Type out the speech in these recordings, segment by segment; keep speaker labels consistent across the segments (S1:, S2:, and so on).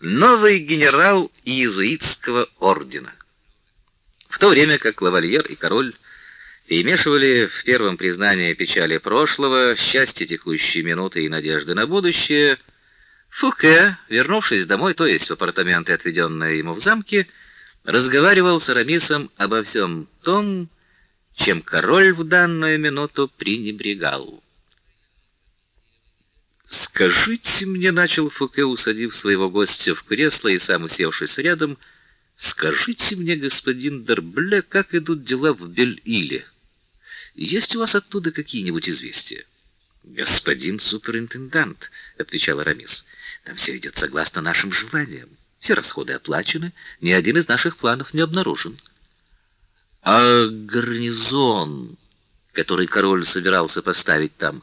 S1: новый генерал иезуитского ордена. В то время как лавальер и король перемешивали в первом признании печали прошлого, счастье текущей минуты и надежды на будущее, Фуке, вернувшись домой, то есть в апартаменты, отведенные ему в замке, разговаривал с Арамисом обо всем том, чем король в данную минуту пренебрегал. Скажите мне, начал Фуке, усадив своего гостя в кресло и сам усевшись рядом, скажите мне, господин Дербле, как идут дела в Бель-Иле? Есть у вас оттуда какие-нибудь известия? Господин суперинтендант, отвечал Арамис. Там все идет согласно нашим желаниям. Все расходы оплачены, ни один из наших планов не обнаружен. А гарнизон, который король собирался поставить там,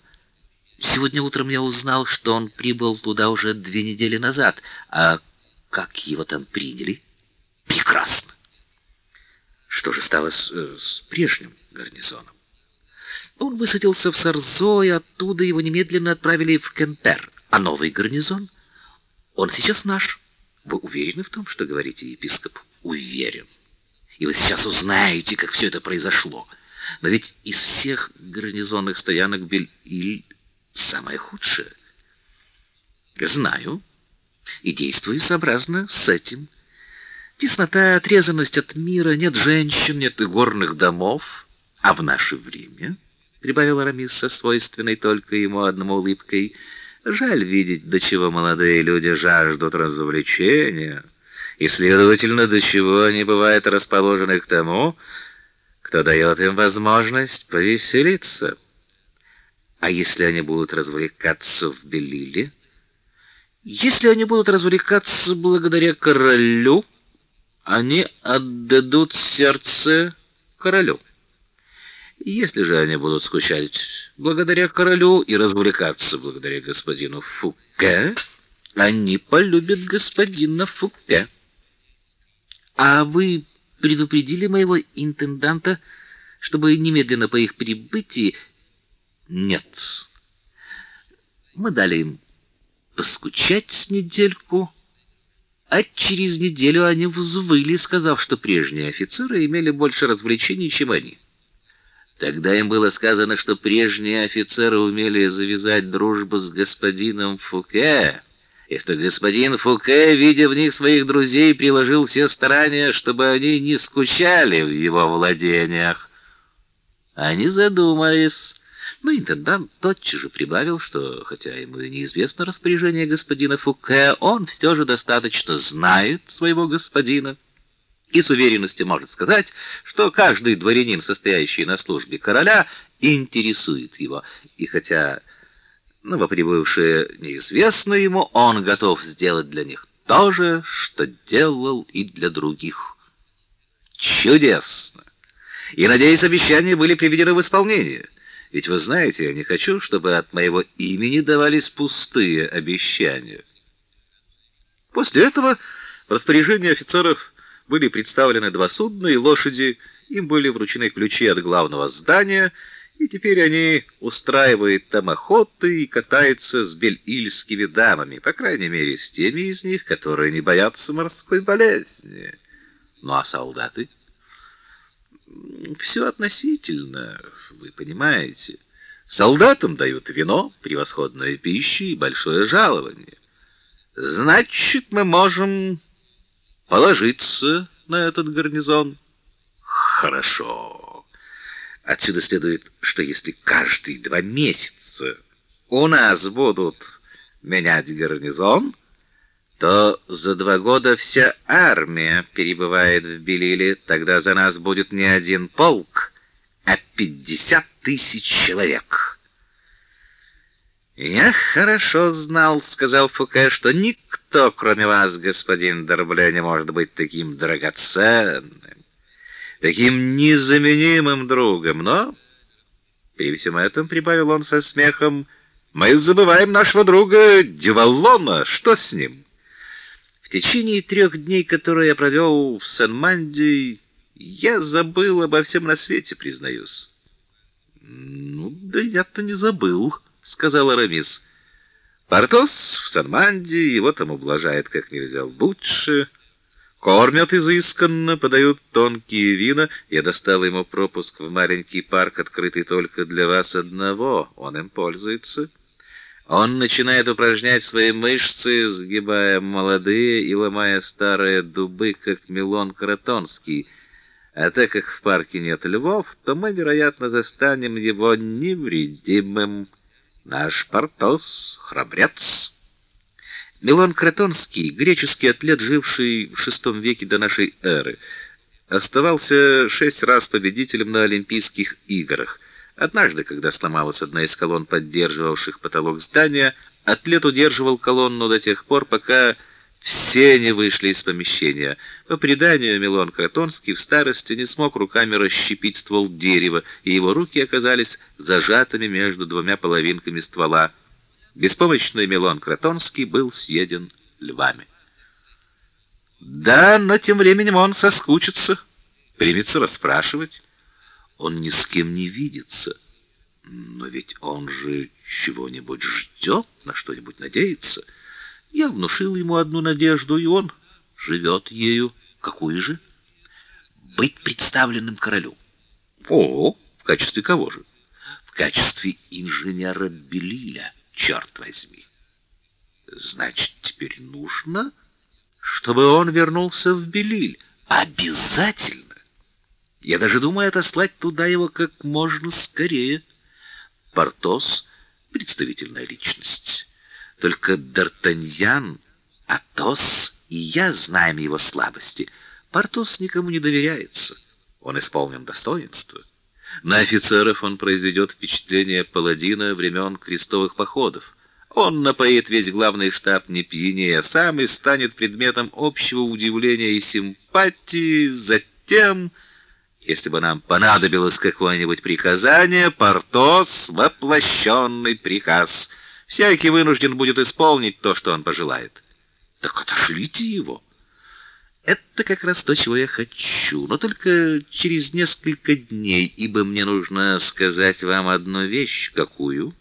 S1: Сегодня утром я узнал, что он прибыл туда уже две недели назад. А как его там приняли? Прекрасно. Что же стало с, э, с прежним гарнизоном? Он высадился в Сарзо, и оттуда его немедленно отправили в Кемпер. А новый гарнизон? Он сейчас наш. Вы уверены в том, что говорите, епископ? Уверен. И вы сейчас узнаете, как все это произошло. Но ведь из всех гарнизонных стоянок Бель-Иль самое худшее. Знаю и действую сообразно с этим. Теснота, отрезанность от мира, нет женщин, нет и горных домов, а в наше время, прибавил Арамис со свойственной только ему одному улыбкой, жаль видеть, до чего молодые люди жаждут развлечения, и следовательно, до чего они бывают расположены к тому, кто дает им возможность повеселиться. А если они будут развлекаться в Белиле? Если они будут развлекаться благодаря королю, они отдадут сердце королю. Если же они будут скучать благодаря королю и развлекаться благодаря господину Фуке, они полюбят господина Фуке. А вы предупредили моего интенданта, чтобы немедленно по их прибытии нет. Мы дали им поскучать с недельку, а через неделю они взвыли, сказав, что прежние офицеры имели больше развлечений, чем они. Тогда им было сказано, что прежние офицеры умели завязать дружбу с господином Фуке, и что господин Фуке, видя в них своих друзей, приложил все старания, чтобы они не скучали в его владениях. Они задумались но интендант тотчас же прибавил, что, хотя ему и неизвестно распоряжение господина Фуке, он все же достаточно знает своего господина и с уверенностью может сказать, что каждый дворянин, состоящий на службе короля, интересует его. И хотя новоприбывшие неизвестно ему, он готов сделать для них то же, что делал и для других. Чудесно! И, надеюсь, обещания были приведены в исполнение. Ведь вы знаете, я не хочу, чтобы от моего имени давались пустые обещания. После этого в распоряжении офицеров были представлены два судна и лошади, им были вручены ключи от главного здания, и теперь они устраивают там охоты и катаются с бельильскими дамами, по крайней мере, с теми из них, которые не боятся морской болезни. Ну а солдаты? Все относительно, вы понимаете. Солдатам дают вино, превосходную пищу и большое жалование. Значит, мы можем положиться на этот гарнизон. Хорошо. Отсюда следует, что если каждые два месяца у нас будут менять гарнизон, то за два года вся армия перебывает в Белиле, тогда за нас будет не один полк, а пятьдесят тысяч человек. Я хорошо знал, сказал Фуке, что никто, кроме вас, господин Дорбле, не может быть таким драгоценным, таким незаменимым другом, но при всем этом прибавил он со смехом: мы забываем нашего друга Дюваллона, что с ним? В течение трех дней, которые я провел в Сен-Манди, я забыл обо всем на свете, признаюсь. Ну, да я-то не забыл, сказал Арамис. Портос в Санманде, его там ублажает как нельзя лучше. Кормят изысканно, подают тонкие вина. Я достал ему пропуск в маленький парк, открытый только для вас одного. Он им пользуется. Он начинает упражнять свои мышцы, сгибая молодые и ломая старые дубы, как Милон Кротонский. А так как в парке нет львов, то мы, вероятно, застанем его невредимым. Наш Портос — храбрец. Милон Кратонский, греческий атлет, живший в VI веке до нашей эры, оставался шесть раз победителем на Олимпийских играх. Однажды, когда сломалась одна из колонн, поддерживавших потолок здания, атлет удерживал колонну до тех пор, пока все не вышли из помещения. По преданию, Милон Кратонский в старости не смог руками расщепить ствол дерева, и его руки оказались зажатыми между двумя половинками ствола. Беспомощный Милон Кратонский был съеден львами. Да, но тем временем он соскучится, примется расспрашивать. Он ни с кем не видится. Но ведь он же чего-нибудь ждет, на что-нибудь надеется. Я внушил ему одну надежду, и он живет ею. Какую же? Быть представленным королю. О, в качестве кого же? В качестве инженера Белиля, черт возьми. Значит, теперь нужно, чтобы он вернулся в Белиль. Обязательно. Я даже думаю отослать туда его как можно скорее. Портос — представительная личность. Только Д'Артаньян, Атос и я знаем его слабости. Портос никому не доверяется. Он исполнен достоинства. На офицеров он произведет впечатление паладина времен крестовых походов. Он напоит весь главный штаб не пьянее, а сам и станет предметом общего удивления и симпатии. Затем, если бы нам понадобилось какое-нибудь приказание, Портос — воплощенный приказ — Всякий вынужден будет исполнить то, что он пожелает. Так отошлите его. Это как раз то, чего я хочу, но только через несколько дней, ибо мне нужно сказать вам одну вещь, какую?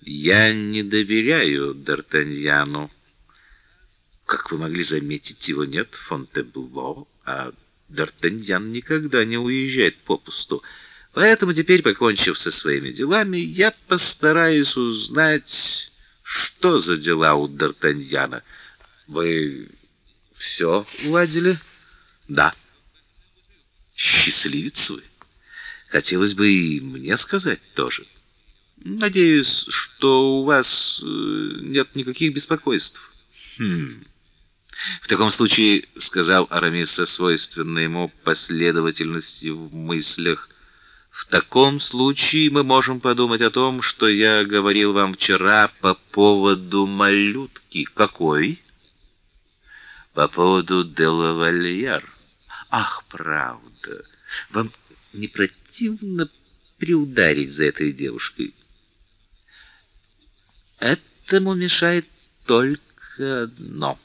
S1: Я не доверяю Д'Артаньяну. Как вы могли заметить, его нет в Фонтебло, а Д'Артаньян никогда не уезжает попусту. Поэтому теперь, покончив со своими делами, я постараюсь узнать, что за дела у Д'Артаньяна. Вы все уладили? Да. Счастливец вы. Хотелось бы и мне сказать тоже. Надеюсь, что у вас э, нет никаких беспокойств. Хм. В таком случае, сказал Арамис со свойственной ему последовательностью в мыслях, в таком случае мы можем подумать о том, что я говорил вам вчера по поводу малютки. Какой? По поводу Делавальяр. Ах, правда. Вам не противно приударить за этой девушкой? Этому мешает только одно.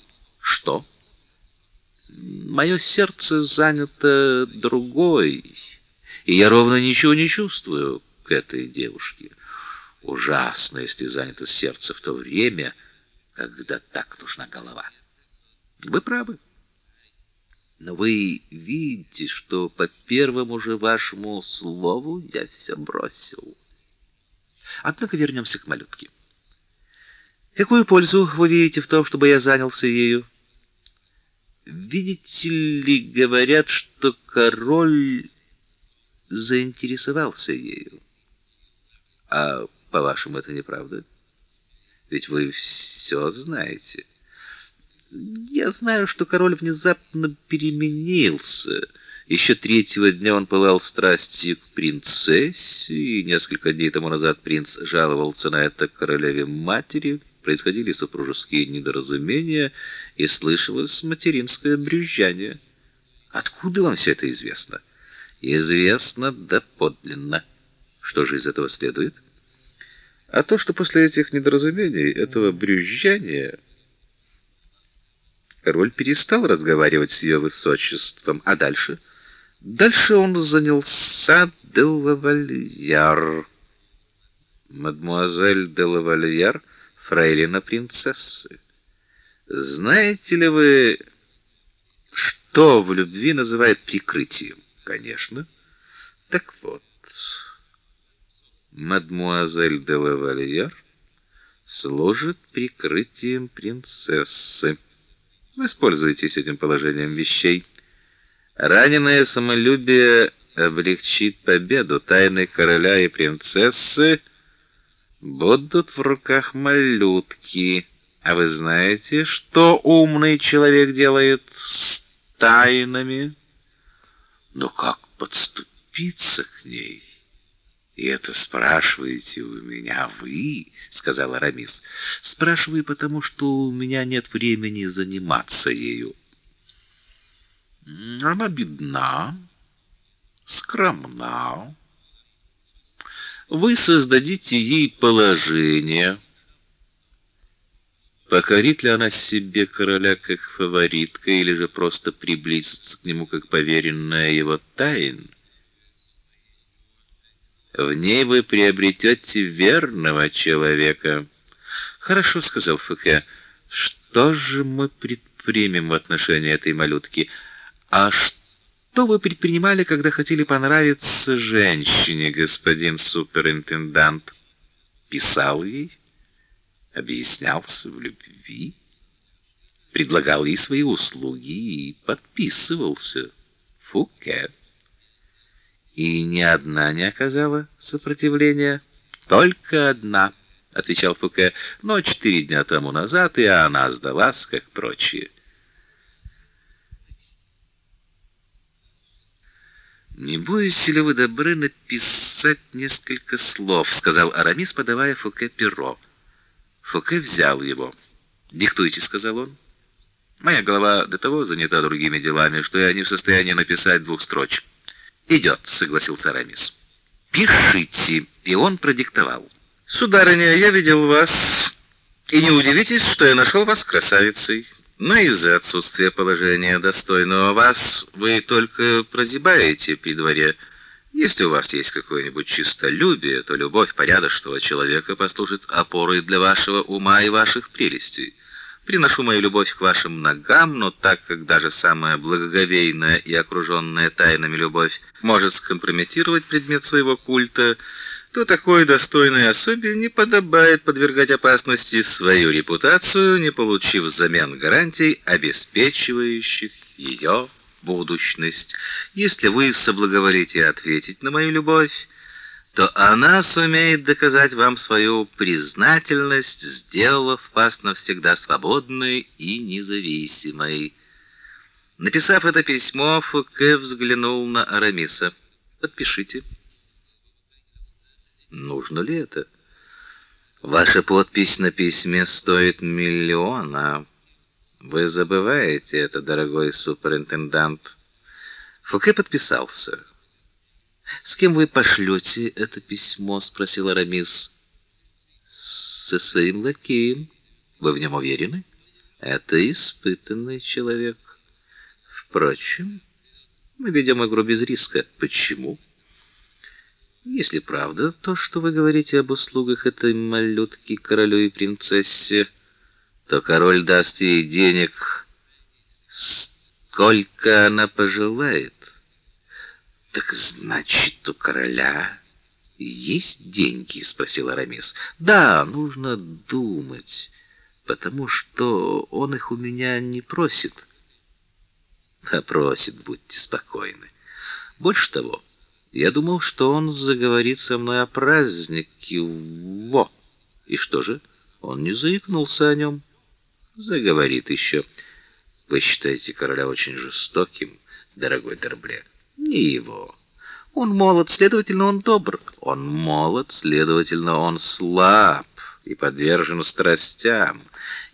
S1: Что? Мое сердце занято другой и я ровно ничего не чувствую к этой девушке. Ужасно, если занято сердце в то время, когда так нужна голова. Вы правы. Но вы видите, что по первому же вашему слову я все бросил. Однако вернемся к малютке. Какую пользу вы видите в том, чтобы я занялся ею? Видите ли, говорят, что король заинтересовался ею. А по-вашему это неправда? Ведь вы все знаете. Я знаю, что король внезапно переменился. Еще третьего дня он пылал страстью к принцессе, и несколько дней тому назад принц жаловался на это королеве матери. Происходили супружеские недоразумения, и слышалось материнское брюзжание. Откуда вам все это известно? известно доподлинно. Что же из этого следует? А то, что после этих недоразумений, этого брюзжания, король перестал разговаривать с ее высочеством, а дальше? Дальше он занялся де Лавальяр. Мадмуазель де Лавальяр фрейлина принцессы. Знаете ли вы, что в любви называют прикрытием? Конечно. Так вот, мадмуазель де лавальер служит прикрытием принцессы. Воспользуйтесь этим положением вещей. Раненое самолюбие облегчит победу. Тайны короля и принцессы будут в руках малютки. А вы знаете, что умный человек делает с тайнами? Но как подступиться к ней? И это спрашиваете у меня вы, сказал Арамис. Спрашиваю потому, что у меня нет времени заниматься ею. Она бедна, скромна. Вы создадите ей положение. Покорит ли она себе короля как фаворитка или же просто приблизится к нему как поверенная его тайн? В ней вы приобретете верного человека. Хорошо, сказал Фуке. Что же мы предпримем в отношении этой малютки? А что вы предпринимали, когда хотели понравиться женщине, господин суперинтендант? Писал ей, объяснялся в любви, предлагал ей свои услуги и подписывался. Фуке. И ни одна не оказала сопротивления, только одна, отвечал Фуке. Но четыре дня тому назад и она сдалась, как прочие. Не будете ли вы добры написать несколько слов, сказал Арамис, подавая Фуке перо. Фуке взял его. "Диктуйте", сказал он. "Моя голова до того занята другими делами, что я не в состоянии написать двух строчек". «Идет», — согласился Арамис. "Пишите", и он продиктовал. "Сударыня, я видел вас, и не удивитесь, что я нашел вас красавицей. Но из-за отсутствия положения достойного вас вы только прозябаете при дворе. Если у вас есть какое-нибудь чистолюбие, то любовь порядочного человека послужит опорой для вашего ума и ваших прелестей. Приношу мою любовь к вашим ногам, но так как даже самая благоговейная и окруженная тайнами любовь может скомпрометировать предмет своего культа, то такой достойной особе не подобает подвергать опасности свою репутацию, не получив взамен гарантий, обеспечивающих ее будущность. Если вы соблаговолите ответить на мою любовь, то она сумеет доказать вам свою признательность, сделав вас навсегда свободной и независимой. Написав это письмо, Фуке взглянул на Арамиса. Подпишите. Нужно ли это? Ваша подпись на письме стоит миллиона. Вы забываете это, дорогой суперинтендант. Фуке подписался. С кем вы пошлете это письмо, спросил Арамис. Со своим лакеем. Вы в нем уверены? Это испытанный человек. Впрочем, мы ведем игру без риска. Почему? Если правда то, что вы говорите об услугах этой малютки королю и принцессе, то король даст ей денег сколько она пожелает. Так значит, у короля есть деньги, спросил Арамис. Да, нужно думать, потому что он их у меня не просит. А просит, будьте спокойны. Больше того, я думал, что он заговорит со мной о празднике. Во. И что же? Он не заикнулся о нем. Заговорит еще. Вы считаете короля очень жестоким, дорогой Дербле? Не его. Он молод, следовательно, он добр. Он молод, следовательно, он слаб и подвержен страстям.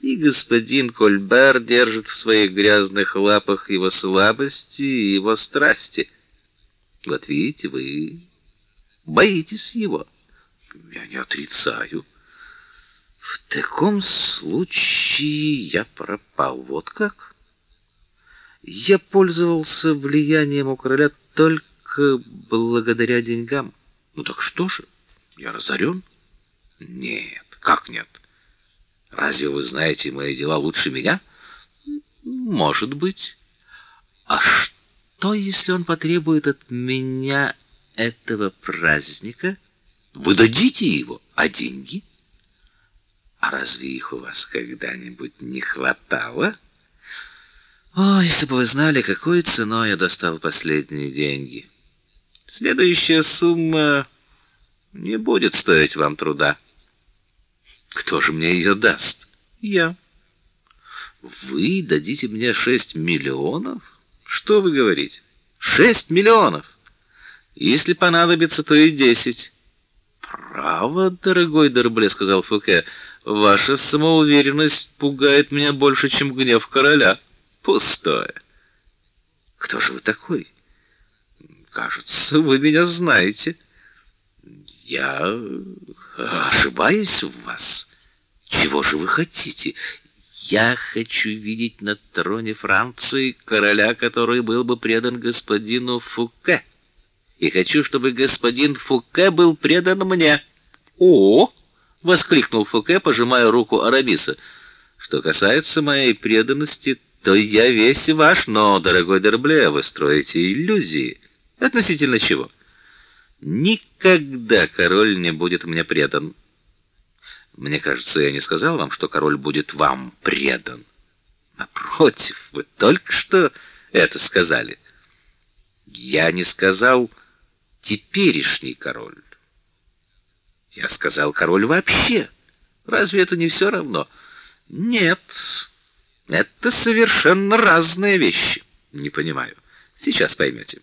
S1: И господин Кольбер держит в своих грязных лапах его слабости и его страсти. Вот видите, вы боитесь его. Я не отрицаю. В таком случае я пропал. Вот как? Я пользовался влиянием у короля только благодаря деньгам. Ну так что же? Я разорен? Нет, как нет? Разве вы знаете мои дела лучше меня? Может быть. А что, если он потребует от меня этого праздника? Вы дадите его, а деньги? А разве их у вас когда-нибудь не хватало? О, если бы вы знали, какой ценой я достал последние деньги. Следующая сумма не будет стоить вам труда. Кто же мне ее даст? Я. Вы дадите мне шесть миллионов? Что вы говорите? Шесть миллионов. Если понадобится, то и десять. Право, дорогой Дербле, сказал Фуке. Ваша самоуверенность пугает меня больше, чем гнев короля. Пустое. Кто же вы такой? Кажется, вы меня знаете. Я ошибаюсь в вас. Чего же вы хотите? Я хочу видеть на троне Франции короля, который был бы предан господину Фуке. И хочу, чтобы господин Фуке был предан мне. О! воскликнул Фуке, пожимая руку Арабиса. Что касается моей преданности, то я весь ваш, но, дорогой Дербле, вы строите иллюзии. Относительно чего? Никогда король не будет мне предан. Мне кажется, я не сказал вам, что король будет вам предан. Напротив, вы только что это сказали. Я не сказал теперешний король. Я сказал король вообще. Разве это не все равно? Нет. Это совершенно разные вещи. Не понимаю. Сейчас поймете.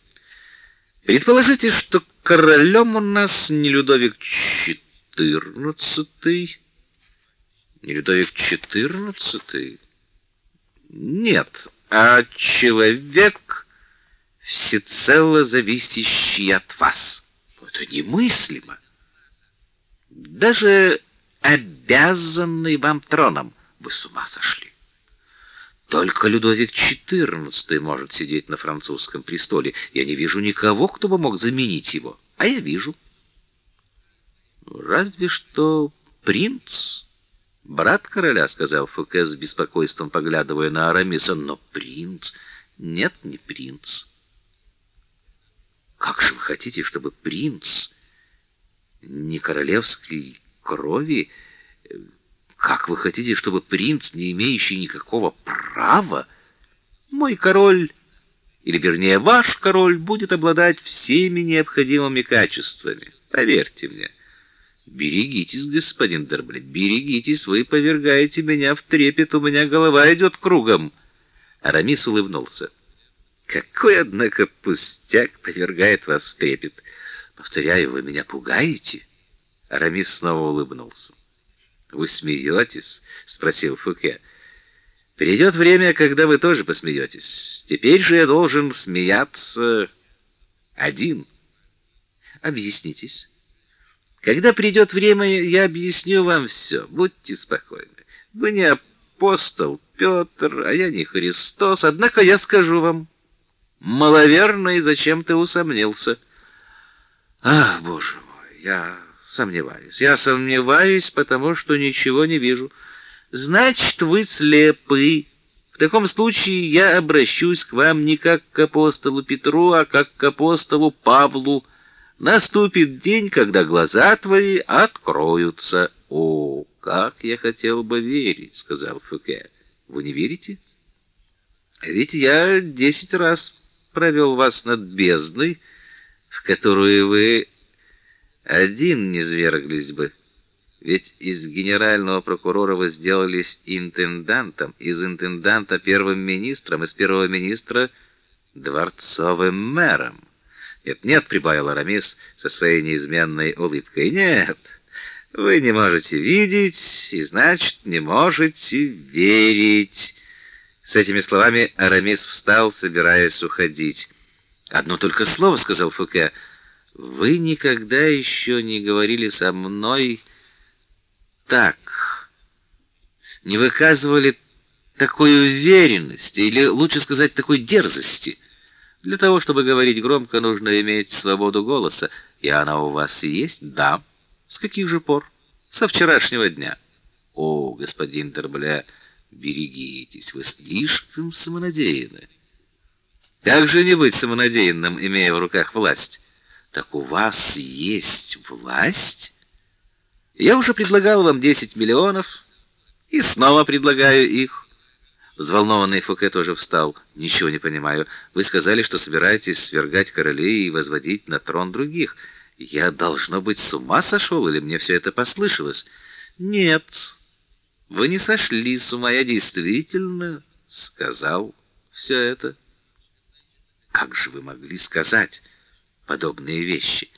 S1: Предположите, что королем у нас не Людовик XIV, не Людовик XIV. Нет, а человек всецело зависящий от вас. Это немыслимо. Даже обязанный вам троном. Вы с ума сошли. Только Людовик XIV может сидеть на французском престоле. Я не вижу никого, кто бы мог заменить его. А я вижу. Разве что принц, брат короля, сказал Фуке с беспокойством, поглядывая на Арамиса. Но принц? Нет, не принц. Как же вы хотите, чтобы принц не королевской крови как вы хотите, чтобы принц, не имеющий никакого права, мой король, или вернее ваш король, будет обладать всеми необходимыми качествами? Поверьте мне. Берегитесь, господин Дербле, берегитесь, вы повергаете меня в трепет, у меня голова идет кругом. Арамис улыбнулся. Какой, однако, пустяк повергает вас в трепет. Повторяю, вы меня пугаете. Арамис снова улыбнулся. Вы смеетесь? спросил Фуке. Придет время, когда вы тоже посмеетесь. Теперь же я должен смеяться один. Объяснитесь. Когда придет время, я объясню вам все. Будьте спокойны. Вы не апостол Петр, а я не Христос, однако я скажу вам, маловерно и зачем ты усомнился. Ах, боже мой, я Сомневаюсь. Я сомневаюсь, потому что ничего не вижу. Значит, вы слепы. В таком случае я обращусь к вам не как к апостолу Петру, а как к апостолу Павлу. Наступит день, когда глаза твои откроются. О, как я хотел бы верить, сказал Фуке. Вы не верите? Ведь я десять раз провел вас над бездной, в которую вы один не зверглись бы. Ведь из генерального прокурора вы сделались интендантом, из интенданта первым министром, из первого министра дворцовым мэром. Нет, нет, прибавил Арамис со своей неизменной улыбкой. Нет. Вы не можете видеть, и значит, не можете верить. С этими словами Арамис встал, собираясь уходить. Одно только слово сказал Фуке. Вы никогда еще не говорили со мной так. Не выказывали такой уверенности или лучше сказать такой дерзости. Для того, чтобы говорить громко, нужно иметь свободу голоса, и она у вас есть? Да. С каких же пор? Со вчерашнего дня. О, господин Дербля, берегитесь, вы слишком самонадеянны. Как же не быть самонадеянным, имея в руках власть? Так у вас есть власть? Я уже предлагал вам 10 миллионов и снова предлагаю их. Взволнованный Фуке тоже встал. Ничего не понимаю. Вы сказали, что собираетесь свергать королей и возводить на трон других. Я должно быть с ума сошел, или мне все это послышалось? Нет. Вы не сошли с ума, я действительно сказал все это. Как же вы могли сказать подобные вещи?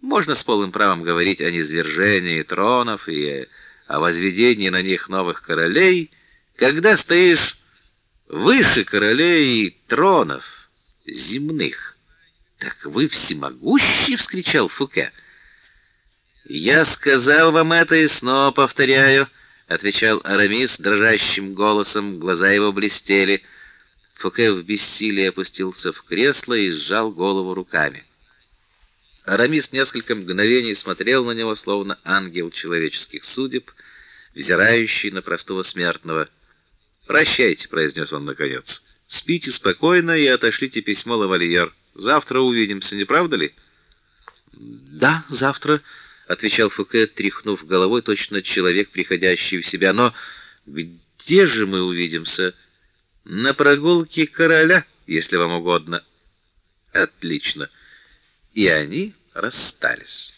S1: Можно с полным правом говорить о низвержении тронов и о возведении на них новых королей, когда стоишь выше королей и тронов земных. Так вы всемогущий, вскричал Фуке. Я сказал вам это и снова повторяю, отвечал Арамис дрожащим голосом, глаза его блестели. Фуке в бессилии опустился в кресло и сжал голову руками. Арамис несколько мгновений смотрел на него, словно ангел человеческих судеб, взирающий на простого смертного. "Прощайте", произнес он наконец. "Спите спокойно и отошлите письмо лавальер. Завтра увидимся, не правда ли?" "Да, завтра", отвечал Фуке, тряхнув головой, точно человек, приходящий в себя. "Но где же мы увидимся?" "На прогулке короля, если вам угодно." "Отлично." И они расстались.